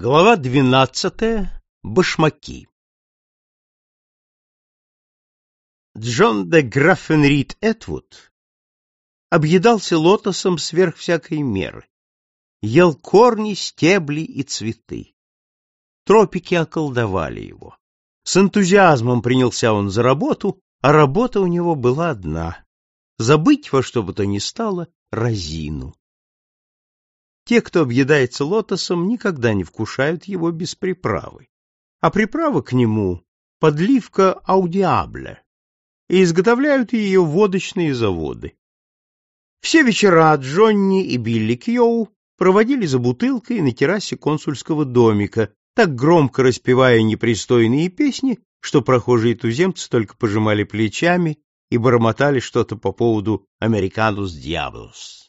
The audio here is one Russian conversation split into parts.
Глава двенадцатая. Башмаки. Джон де Граффенрид Этвуд объедался лотосом сверх всякой меры, ел корни, стебли и цветы. Тропики околдовали его. С энтузиазмом принялся он за работу, а работа у него была одна — забыть во что бы то ни стало разину. Те, кто объедается лотосом, никогда не вкушают его без приправы. А приправа к нему — подливка аудиабля, и изготовляют ее водочные заводы. Все вечера Джонни и Билли Кьоу проводили за бутылкой на террасе консульского домика, так громко распевая непристойные песни, что прохожие туземцы только пожимали плечами и бормотали что-то по поводу «Американус Диаблос».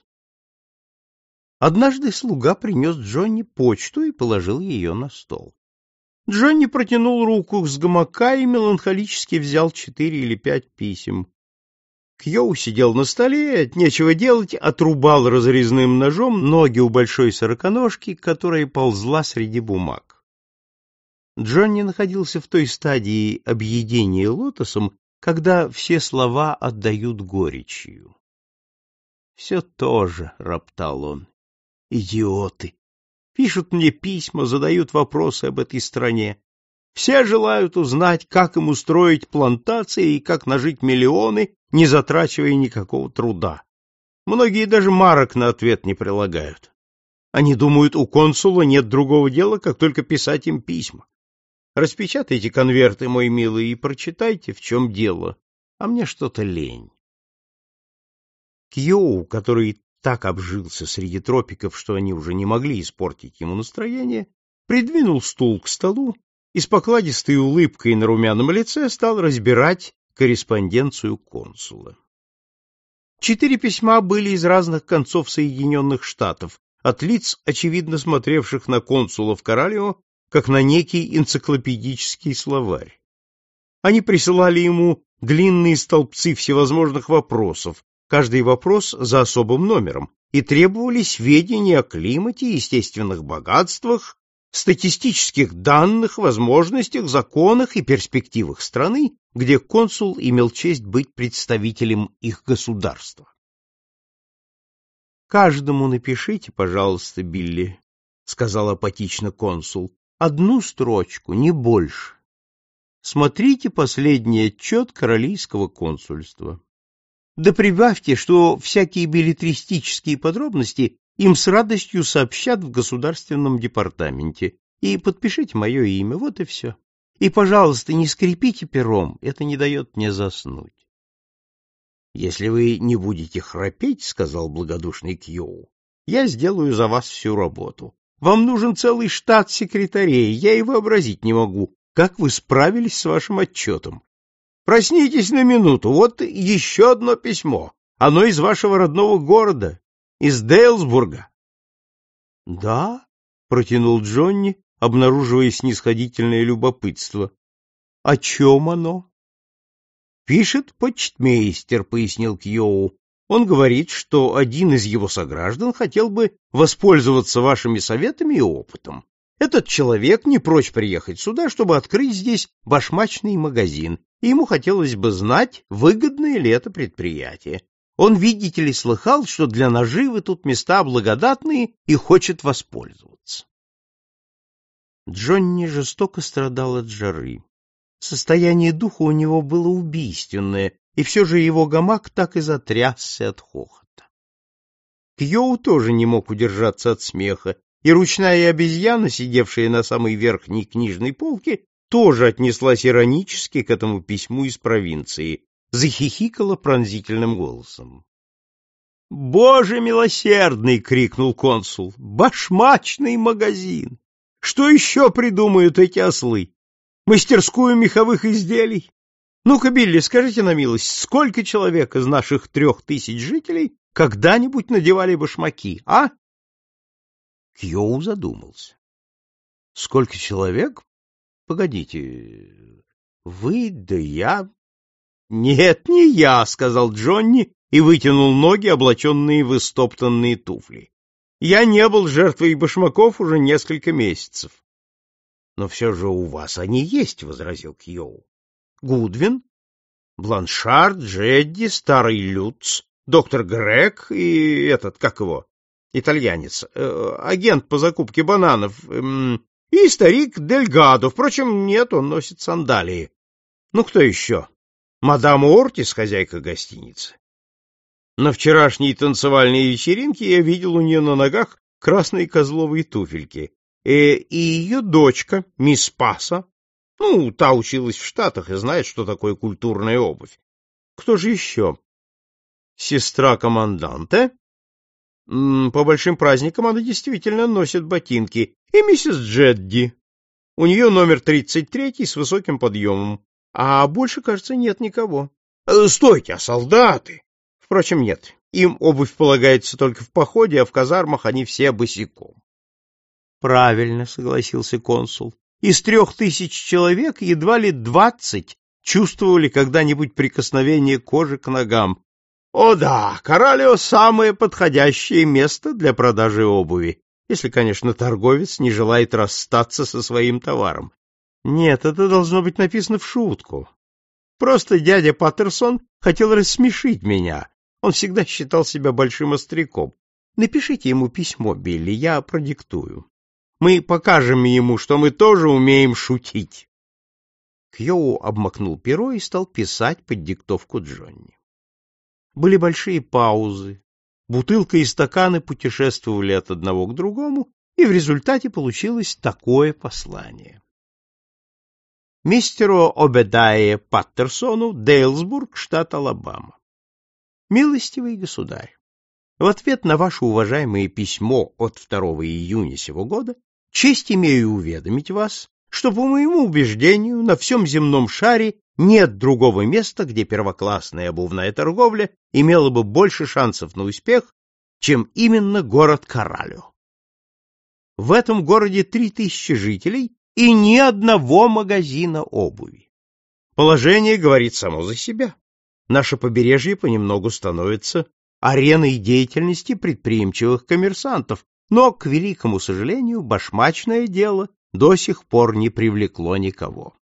Однажды слуга принес Джонни почту и положил ее на стол. Джонни протянул руку с гамака и меланхолически взял четыре или пять писем. Кьоу сидел на столе от нечего делать отрубал разрезным ножом ноги у большой сороконожки, которая ползла среди бумаг. Джонни находился в той стадии объедения лотосом, когда все слова отдают горечью. «Все то же», — роптал он, Идиоты! Пишут мне письма, задают вопросы об этой стране. Все желают узнать, как им устроить плантации и как нажить миллионы, не затрачивая никакого труда. Многие даже марок на ответ не прилагают. Они думают, у консула нет другого дела, как только писать им письма. Распечатайте конверты, мой милый, и прочитайте, в чем дело. А мне что-то лень. Кьоу, который так обжился среди тропиков, что они уже не могли испортить ему настроение, придвинул стул к столу и с покладистой улыбкой на румяном лице стал разбирать корреспонденцию консула. Четыре письма были из разных концов Соединенных Штатов, от лиц, очевидно смотревших на консула в Коралио, как на некий энциклопедический словарь. Они присылали ему длинные столбцы всевозможных вопросов, каждый вопрос за особым номером, и требовали сведения о климате, естественных богатствах, статистических данных, возможностях, законах и перспективах страны, где консул имел честь быть представителем их государства. «Каждому напишите, пожалуйста, Билли», — сказал апатично консул, — «одну строчку, не больше. Смотрите последний отчет Королийского консульства». Да прибавьте, что всякие билетристические подробности им с радостью сообщат в государственном департаменте. И подпишите мое имя, вот и все. И, пожалуйста, не скрипите пером, это не дает мне заснуть. — Если вы не будете храпеть, — сказал благодушный Кьоу, — я сделаю за вас всю работу. Вам нужен целый штат секретарей, я и вообразить не могу, как вы справились с вашим отчетом. Проснитесь на минуту, вот еще одно письмо. Оно из вашего родного города, из Дейлсбурга. — Да, — протянул Джонни, обнаруживая снисходительное любопытство. — О чем оно? — Пишет почтмейстер, — пояснил Кьоу. Он говорит, что один из его сограждан хотел бы воспользоваться вашими советами и опытом. Этот человек не прочь приехать сюда, чтобы открыть здесь башмачный магазин, и ему хотелось бы знать, выгодное ли это предприятие. Он, видите ли, слыхал, что для наживы тут места благодатные и хочет воспользоваться. Джонни жестоко страдал от жары. Состояние духа у него было убийственное, и все же его гамак так и затрясся от хохота. Кьоу тоже не мог удержаться от смеха, и ручная обезьяна, сидевшая на самой верхней книжной полке, тоже отнеслась иронически к этому письму из провинции, захихикала пронзительным голосом. «Боже милосердный!» — крикнул консул. «Башмачный магазин! Что еще придумают эти ослы? Мастерскую меховых изделий? Ну-ка, Билли, скажите на милость, сколько человек из наших трех тысяч жителей когда-нибудь надевали башмаки, а?» Кьоу задумался. Сколько человек? Погодите. Вы да я? Нет, не я, сказал Джонни и вытянул ноги, облаченные в истоптанные туфли. Я не был жертвой башмаков уже несколько месяцев. — Но все же у вас они есть, — возразил Кьоу. — Гудвин, Бланшард, Джедди, Старый Люц, доктор Грег и этот, как его, итальянец, э, агент по закупке бананов, э, и старик Дельгадо. Впрочем, нет, он носит сандалии. Ну, кто еще? Мадам Ортис, хозяйка гостиницы. На вчерашней танцевальной вечеринке я видел у нее на ногах красные козловые туфельки. Э, и ее дочка, мисс Паса, ну, та училась в Штатах и знает, что такое культурная обувь. Кто же еще? Сестра команданта? По большим праздникам она действительно носит ботинки. И миссис Джедди. У нее номер 33 с высоким подъемом. А больше, кажется, нет никого. Э, стойте, а солдаты? Впрочем, нет. Им обувь полагается только в походе, а в казармах они все босиком. Правильно, согласился консул. Из трех тысяч человек едва ли двадцать чувствовали когда-нибудь прикосновение кожи к ногам. О да, Коралио — самое подходящее место для продажи обуви, если, конечно, торговец не желает расстаться со своим товаром. Нет, это должно быть написано в шутку. Просто дядя Паттерсон хотел рассмешить меня, он всегда считал себя большим остряком. Напишите ему письмо, Билли, я продиктую. Мы покажем ему, что мы тоже умеем шутить. Кьоу обмакнул перо и стал писать под диктовку Джонни. Были большие паузы. Бутылка и стаканы путешествовали от одного к другому, и в результате получилось такое послание. Мистеру Обедае Паттерсону, Дейлсбург, штат Алабама. Милостивый государь, в ответ на ваше уважаемое письмо от 2 июня сего года честь имею уведомить вас, что, по моему убеждению, на всем земном шаре нет другого места, где первоклассная обувная торговля имела бы больше шансов на успех, чем именно город Каралио. В этом городе три тысячи жителей и ни одного магазина обуви. Положение говорит само за себя наше побережье понемногу становится ареной деятельности предприимчивых коммерсантов, но, к великому сожалению, башмачное дело до сих пор не привлекло никого.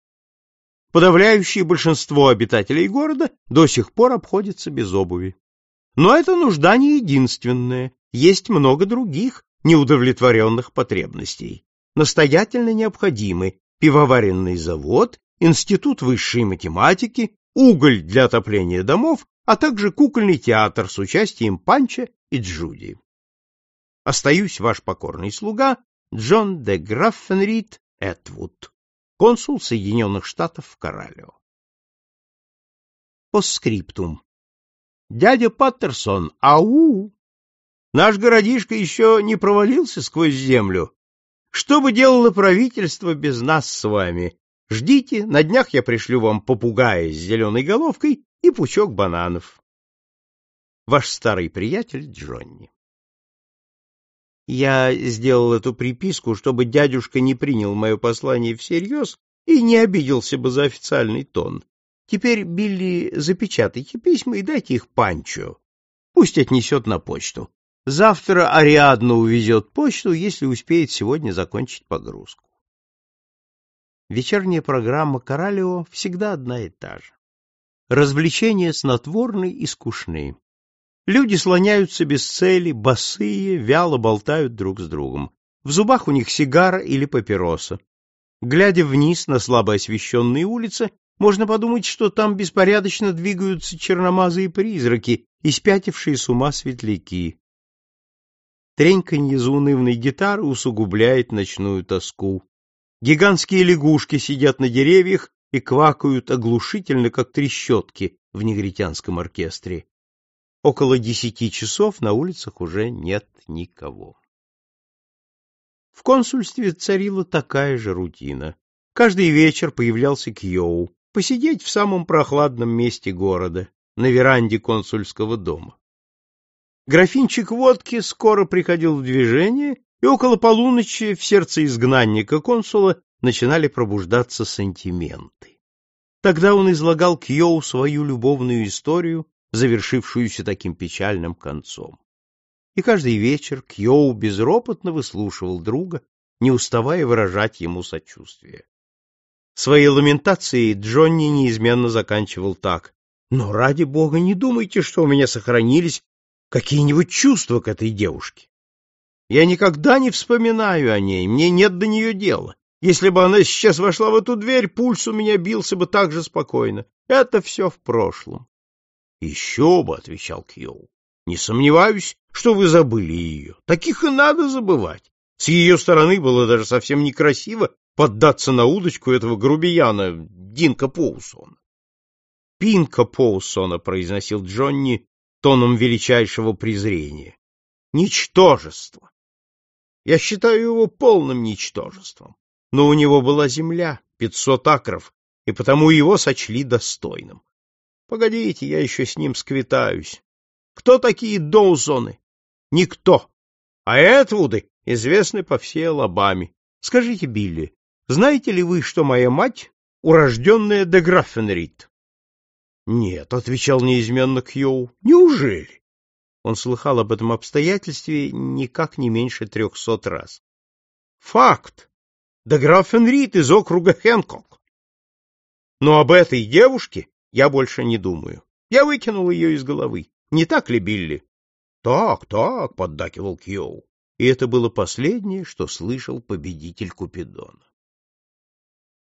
Подавляющее большинство обитателей города до сих пор обходится без обуви. Но эта нужда не единственная, есть много других неудовлетворенных потребностей. Настоятельно необходимы пивоваренный завод, институт высшей математики, уголь для отопления домов, а также кукольный театр с участием Панча и Джуди. Остаюсь ваш покорный слуга Джон де Граффенрид Этвуд, консул Соединенных Штатов в Коралео. Постскриптум. Дядя Паттерсон, ау! Наш городишко еще не провалился сквозь землю. Что бы делало правительство без нас с вами? Ждите, на днях я пришлю вам попугая с зеленой головкой и пучок бананов. Ваш старый приятель Джонни. Я сделал эту приписку, чтобы дядюшка не принял мое послание всерьез и не обиделся бы за официальный тон. Теперь, Билли, запечатайте письма и дайте их Панчо. Пусть отнесет на почту. Завтра Ариадна увезет почту, если успеет сегодня закончить погрузку. Вечерняя программа Коралио всегда одна и та же. Развлечения снотворны и скучны. Люди слоняются без цели, босые, вяло болтают друг с другом. В зубах у них сигара или папироса. Глядя вниз на слабо освещенные улицы, можно подумать, что там беспорядочно двигаются черномазые призраки и спятившие с ума светляки. Треньканье заунывной гитары усугубляет ночную тоску. Гигантские лягушки сидят на деревьях и квакают оглушительно, как трещотки в негритянском оркестре. Около десяти часов на улицах уже нет никого. В консульстве царила такая же рутина. Каждый вечер появлялся Кьоу, посидеть в самом прохладном месте города, на веранде консульского дома. Графинчик водки скоро приходил в движение и около полуночи в сердце изгнанника консула начинали пробуждаться сантименты. Тогда он излагал Кьоу свою любовную историю, завершившуюся таким печальным концом. и каждый вечер Кьоу безропотно выслушивал друга, не уставая выражать ему сочувствие. Свои ламентации Джонни неизменно заканчивал так. «Но ради бога не думайте, что у меня сохранились какие-нибудь чувства к этой девушке. Я никогда не вспоминаю о ней, мне нет до нее дела. Если бы она сейчас вошла в эту дверь, пульс у меня бился бы так же спокойно. Это все в прошлом. — Еще бы, — отвечал Кьоу. — Не сомневаюсь, что вы забыли ее. Таких и надо забывать. С ее стороны было даже совсем некрасиво поддаться на удочку этого грубияна Динка Поусона. Пинка Поусона, произносил Джонни тоном величайшего презрения. Ничтожество. Я считаю его полным ничтожеством. Но у него была земля, пятьсот акров, и потому его сочли достойным. Погодите, я еще с ним сквитаюсь. Кто такие Доузоны? Никто. А Этвуды известны по всей Алабаме. Скажите, Билли, знаете ли вы, что моя мать — урожденная де Граффенрид? — Нет, — отвечал неизменно Кьоу. — Неужели? Он слыхал об этом обстоятельстве никак не меньше трехсот раз. — Факт. Де Граффенрид из округа Хэнкок. Но об этой девушке я больше не думаю. Я выкинул ее из головы. Не так ли, Билли? — Так, так, — поддакивал Кьоу. И это было последнее, что слышал победитель Купидона.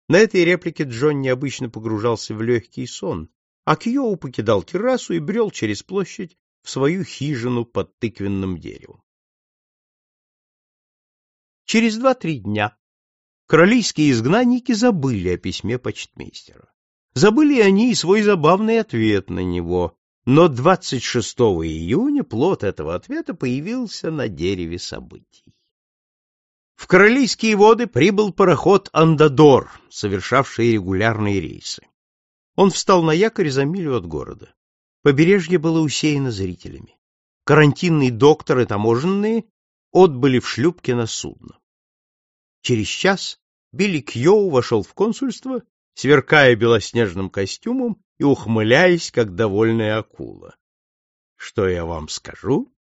На этой реплике Джон необычно погружался в легкий сон, а Кьоу покидал террасу и брел через площадь в свою хижину под тыквенным деревом. Через два-три дня королевские изгнанники забыли о письме почтмейстера. Забыли они и свой забавный ответ на него, но 26 июня плод этого ответа появился на дереве событий. В Королевские воды прибыл пароход «Андадор», совершавший регулярные рейсы. Он встал на якорь за милю от города. Побережье было усеяно зрителями. Карантинный доктор и таможенные отбыли в шлюпке на судно. Через час Билли Кьоу вошел в консульство, сверкая белоснежным костюмом и ухмыляясь, как довольная акула. — Что я вам скажу?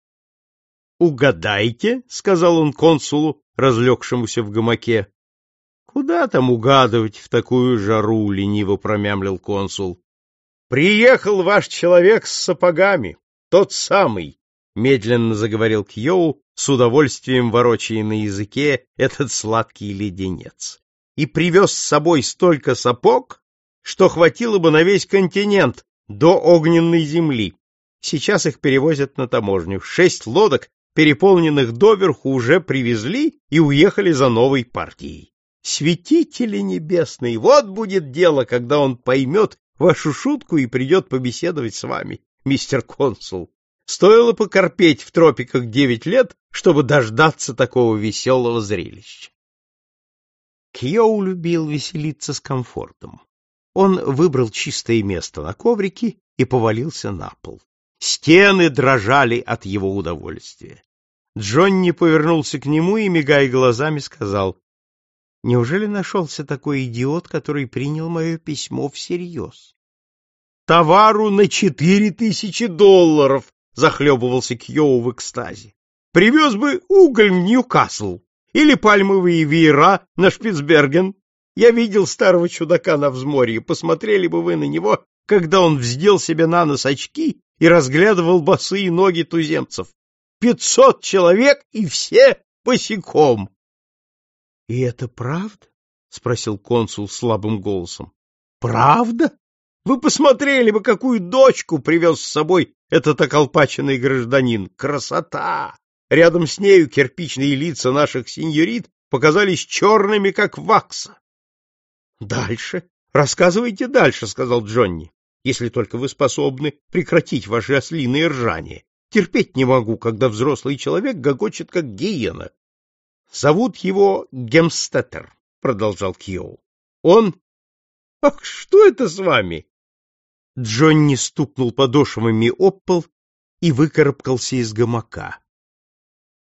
— Угадайте, — сказал он консулу, разлегшемуся в гамаке. — Куда там угадывать в такую жару, — лениво промямлил консул. — Приехал ваш человек с сапогами, тот самый, — медленно заговорил Кьоу, с удовольствием ворочая на языке этот сладкий леденец. И привез с собой столько сапог, что хватило бы на весь континент до огненной земли. Сейчас их перевозят на таможню. Шесть лодок переполненных доверху, уже привезли и уехали за новой партией. Светители небесные, вот будет дело, когда он поймет вашу шутку и придет побеседовать с вами, мистер консул. Стоило покорпеть в тропиках девять лет, чтобы дождаться такого веселого зрелища. Кьоу любил веселиться с комфортом. Он выбрал чистое место на коврике и повалился на пол. Стены дрожали от его удовольствия. Джонни повернулся к нему и, мигая глазами, сказал, «Неужели нашелся такой идиот, который принял мое письмо всерьез?» «Товару на четыре тысячи долларов!» — захлебывался Кьоу в экстазе. «Привез бы уголь в Ньюкасл или пальмовые веера на Шпицберген. Я видел старого чудака на взморье, посмотрели бы вы на него, когда он вздел себе на нос очки и разглядывал босые ноги туземцев. Пятьсот человек и все босиком. — И это правда? — спросил консул слабым голосом. — Правда? Вы посмотрели бы, какую дочку привез с собой этот околпаченный гражданин. Красота! Рядом с нею кирпичные лица наших сеньорит показались черными, как вакса. — Дальше. Рассказывайте дальше, — сказал Джонни если только вы способны прекратить ваши ослиные ржания. Терпеть не могу, когда взрослый человек гогочет, как гиена. — Зовут его Гемстеттер, — продолжал Кьоу. — Он... — Ах, что это с вами? Джонни стукнул подошвами об пол и выкарабкался из гамака. —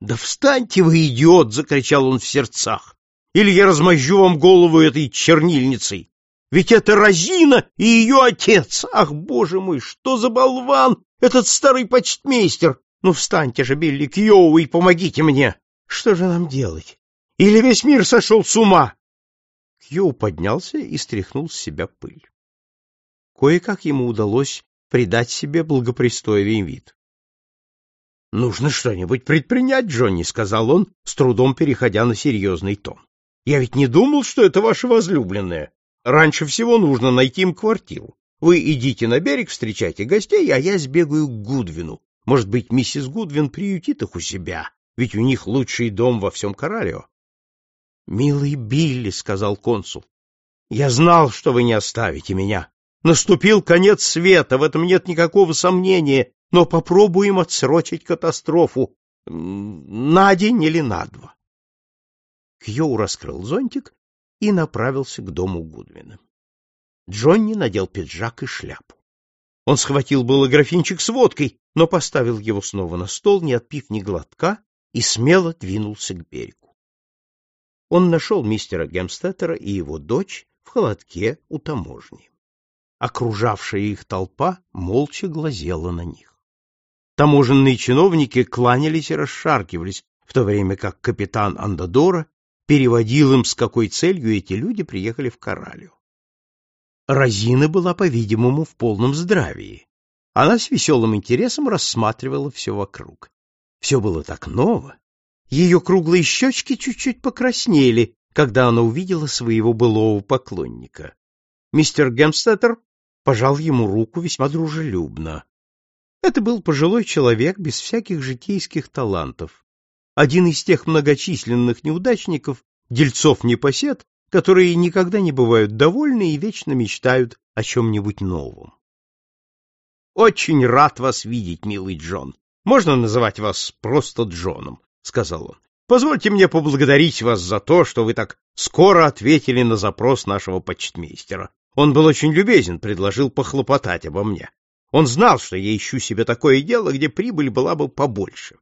Да встаньте вы, идиот! — закричал он в сердцах. — Или я размозжу вам голову этой чернильницей! Ведь это Розина и ее отец! Ах, боже мой, что за болван этот старый почтмейстер! Ну, встаньте же, Билли Кьоу, и помогите мне! Что же нам делать? Или весь мир сошел с ума? Кьоу поднялся и стряхнул с себя пыль. Кое-как ему удалось придать себе благопристойный вид. — Нужно что-нибудь предпринять, Джонни, — сказал он, с трудом переходя на серьезный тон. — Я ведь не думал, что это ваша возлюбленная. Раньше всего нужно найти им квартиру. Вы идите на берег, встречайте гостей, а я сбегаю к Гудвину. Может быть, миссис Гудвин приютит их у себя, ведь у них лучший дом во всем Коралио. — Милый Билли, — сказал консул, — я знал, что вы не оставите меня. Наступил конец света, в этом нет никакого сомнения, но попробуем отсрочить катастрофу на день или на два. Кьюу раскрыл зонтик и направился к дому Гудвина. Джонни надел пиджак и шляпу. Он схватил было графинчик с водкой, но поставил его снова на стол, не отпив ни глотка, и смело двинулся к берегу. Он нашел мистера Гемстеттера и его дочь в холодке у таможни. Окружавшая их толпа молча глазела на них. Таможенные чиновники кланялись и расшаркивались, в то время как капитан Андадора переводил им, с какой целью эти люди приехали в Коралью. Розина была, по-видимому, в полном здравии. Она с веселым интересом рассматривала все вокруг. Все было так ново. Ее круглые щечки чуть-чуть покраснели, когда она увидела своего былого поклонника. Мистер Гемстеттер пожал ему руку весьма дружелюбно. Это был пожилой человек без всяких житейских талантов. Один из тех многочисленных неудачников, дельцов-непосед, которые никогда не бывают довольны и вечно мечтают о чем-нибудь новом. «Очень рад вас видеть, милый Джон. Можно называть вас просто Джоном», — сказал он. «Позвольте мне поблагодарить вас за то, что вы так скоро ответили на запрос нашего почтмейстера. Он был очень любезен, предложил похлопотать обо мне. Он знал, что я ищу себе такое дело, где прибыль была бы побольше.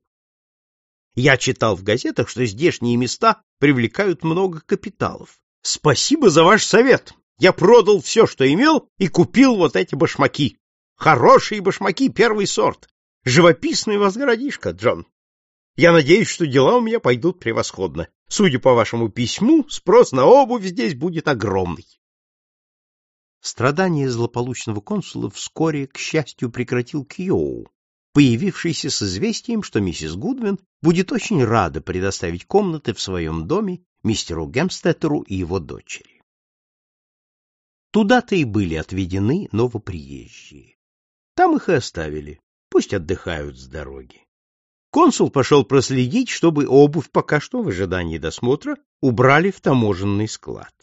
Я читал в газетах, что здешние места привлекают много капиталов. Спасибо за ваш совет. Я продал все, что имел, и купил вот эти башмаки. Хорошие башмаки, первый сорт. Живописный вас городишко, Джон. Я надеюсь, что дела у меня пойдут превосходно. Судя по вашему письму, спрос на обувь здесь будет огромный. Страдания злополучного консула вскоре, к счастью, прекратил Кьоу, появившийся с известием, что миссис Гудвин будет очень рада предоставить комнаты в своем доме мистеру Гемстеттеру и его дочери. Туда-то и были отведены новоприезжие. Там их и оставили, пусть отдыхают с дороги. Консул пошел проследить, чтобы обувь пока что в ожидании досмотра убрали в таможенный склад.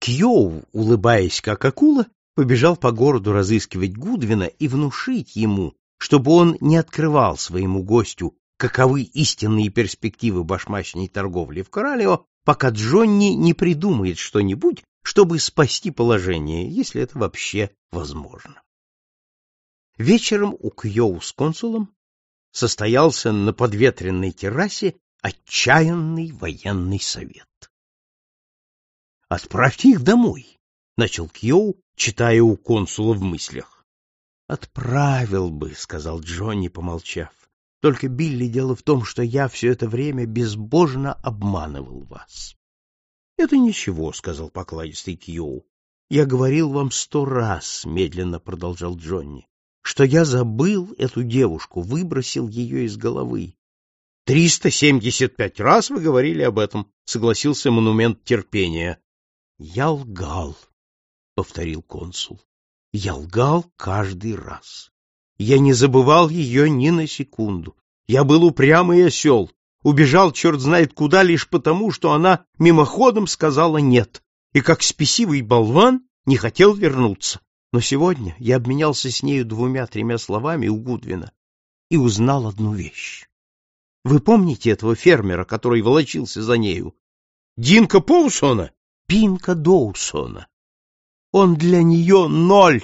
Кьоу, улыбаясь как акула, побежал по городу разыскивать Гудвина и внушить ему, чтобы он не открывал своему гостю, каковы истинные перспективы башмачной торговли в Коралео, пока Джонни не придумает что-нибудь, чтобы спасти положение, если это вообще возможно. Вечером у Кьоу с консулом состоялся на подветренной террасе отчаянный военный совет. «Отправьте их домой», — начал Кьоу, читая у консула в мыслях. «Отправил бы», — сказал Джонни, помолчав. «Только, Билли, дело в том, что я все это время безбожно обманывал вас». «Это ничего», — сказал покладистый Кьоу. «Я говорил вам сто раз», — медленно продолжал Джонни, «что я забыл эту девушку, выбросил ее из головы. «Триста семьдесят пять раз вы говорили об этом», — согласился монумент терпения. Я лгал, повторил консул. Я лгал каждый раз. Я не забывал ее ни на секунду. Я был упрямый осел, убежал черт знает куда лишь потому, что она мимоходом сказала «нет», и как спесивый болван не хотел вернуться. Но сегодня я обменялся с нею двумя-тремя словами у Гудвина и узнал одну вещь. Вы помните этого фермера, который волочился за нею? Динка Поусона? Пинка Доусона. Он для нее ноль.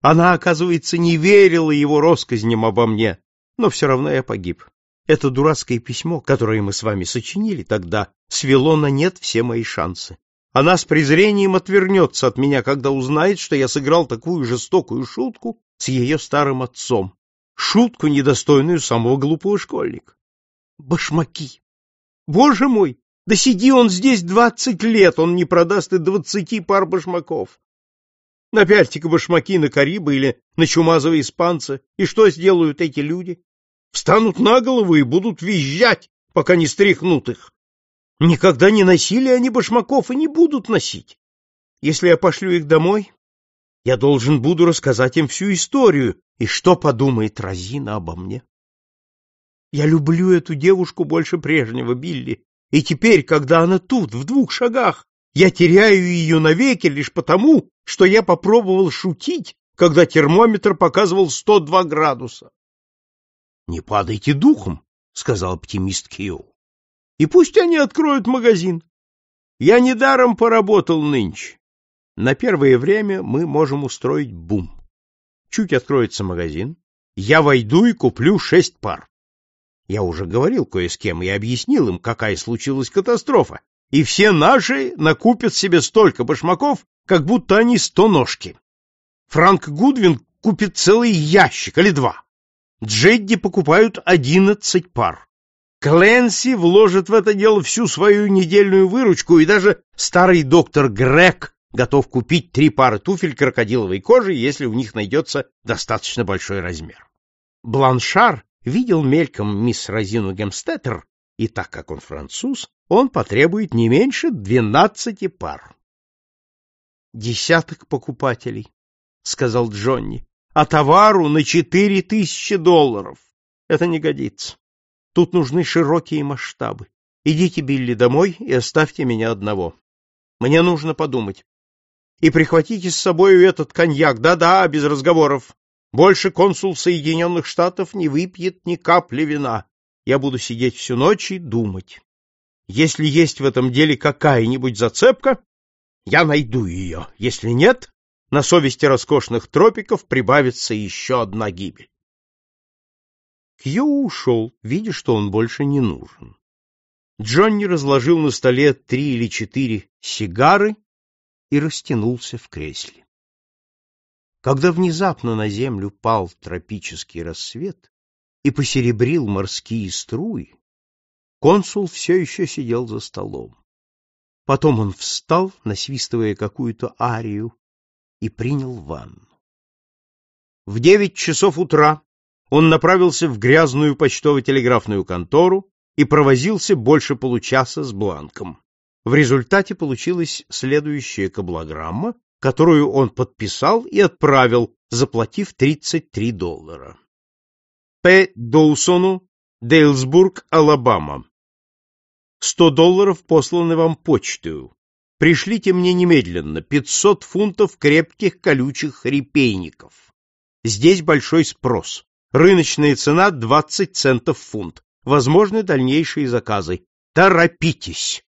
Она, оказывается, не верила его россказням обо мне, но все равно я погиб. Это дурацкое письмо, которое мы с вами сочинили тогда, свело на нет все мои шансы. Она с презрением отвернется от меня, когда узнает, что я сыграл такую жестокую шутку с ее старым отцом. шутку, недостойную самого глупого школьника. Башмаки! Боже мой! Да сиди он здесь двадцать лет, он не продаст и двадцати пар башмаков. Напяльте-ка башмаки на Карибы или на чумазого испанца, и что сделают эти люди? Встанут на голову и будут визжать, пока не стряхнут их. Никогда не носили они башмаков и не будут носить. Если я пошлю их домой, я должен буду рассказать им всю историю, и что подумает Розина обо мне. Я люблю эту девушку больше прежнего, Билли, и теперь, когда она тут, в двух шагах, я теряю ее навеки лишь потому, что я попробовал шутить, когда термометр показывал 102 градуса. — Не падайте духом, — сказал оптимист Кио. — И пусть они откроют магазин. Я недаром поработал нынче. На первое время мы можем устроить бум. Чуть откроется магазин, я войду и куплю шесть пар. Я уже говорил кое с кем и объяснил им, какая случилась катастрофа, и все наши накупят себе столько башмаков, как будто они стоножки. Франк Гудвин купит целый ящик или два. Джедди покупают одиннадцать пар. Кленси вложит в это дело всю свою недельную выручку, и даже старый доктор Грег готов купить три пары туфель крокодиловой кожи, если у них найдется достаточно большой размер. Бланшар видел мельком мисс Розину Гемстеттер, и так как он француз, он потребует не меньше двенадцати пар. «Десяток покупателей», — сказал Джонни, — «а товару на четыре тысячи долларов. Это не годится. Тут нужны широкие масштабы. Идите, Билли, домой и оставьте меня одного. Мне нужно подумать. И прихватите с собой этот коньяк, да-да, без разговоров. Больше консул Соединенных Штатов не выпьет ни капли вина. Я буду сидеть всю ночь и думать. Если есть в этом деле какая-нибудь зацепка, я найду ее. Если нет, на совести роскошных тропиков прибавится еще одна гибель. Кью ушел, видя, что он больше не нужен. Джонни разложил на столе три или четыре сигары и растянулся в кресле. Когда внезапно на землю пал тропический рассвет и посеребрил морские струи, консул все еще сидел за столом. Потом он встал, насвистывая какую-то арию, и принял ванну. В девять часов утра он направился в грязную почтово-телеграфную контору и провозился больше получаса с бланком. В результате получилась следующая каблограмма, которую он подписал и отправил, заплатив 33 доллара. П. Доусону, Дейлсбург, Алабама. 100 долларов посланы вам почтою. Пришлите мне немедленно 500 фунтов крепких колючих репейников. Здесь большой спрос. Рыночная цена 20 центов фунт. Возможны дальнейшие заказы. Торопитесь.